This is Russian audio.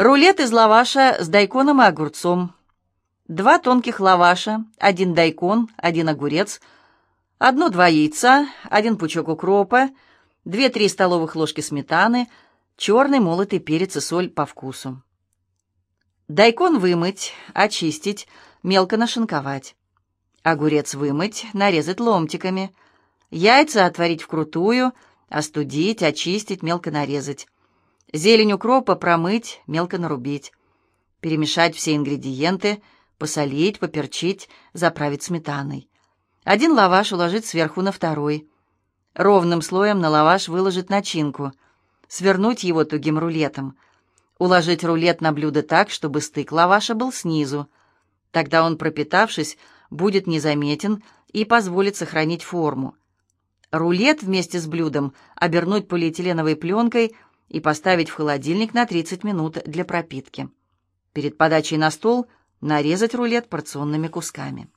Рулет из лаваша с дайконом и огурцом. Два тонких лаваша, один дайкон, один огурец, одно-два яйца, один пучок укропа, две-три столовых ложки сметаны, черный молотый перец и соль по вкусу. Дайкон вымыть, очистить, мелко нашинковать. Огурец вымыть, нарезать ломтиками. Яйца отварить вкрутую, остудить, очистить, мелко нарезать. Зелень укропа промыть, мелко нарубить. Перемешать все ингредиенты, посолить, поперчить, заправить сметаной. Один лаваш уложить сверху на второй. Ровным слоем на лаваш выложить начинку. Свернуть его тугим рулетом. Уложить рулет на блюдо так, чтобы стык лаваша был снизу. Тогда он, пропитавшись, будет незаметен и позволит сохранить форму. Рулет вместе с блюдом обернуть полиэтиленовой пленкой – и поставить в холодильник на 30 минут для пропитки. Перед подачей на стол нарезать рулет порционными кусками.